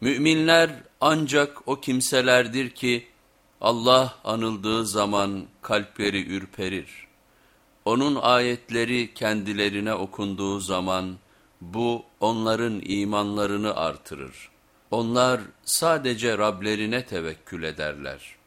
Müminler ancak o kimselerdir ki Allah anıldığı zaman kalpleri ürperir. Onun ayetleri kendilerine okunduğu zaman bu onların imanlarını artırır. Onlar sadece Rablerine tevekkül ederler.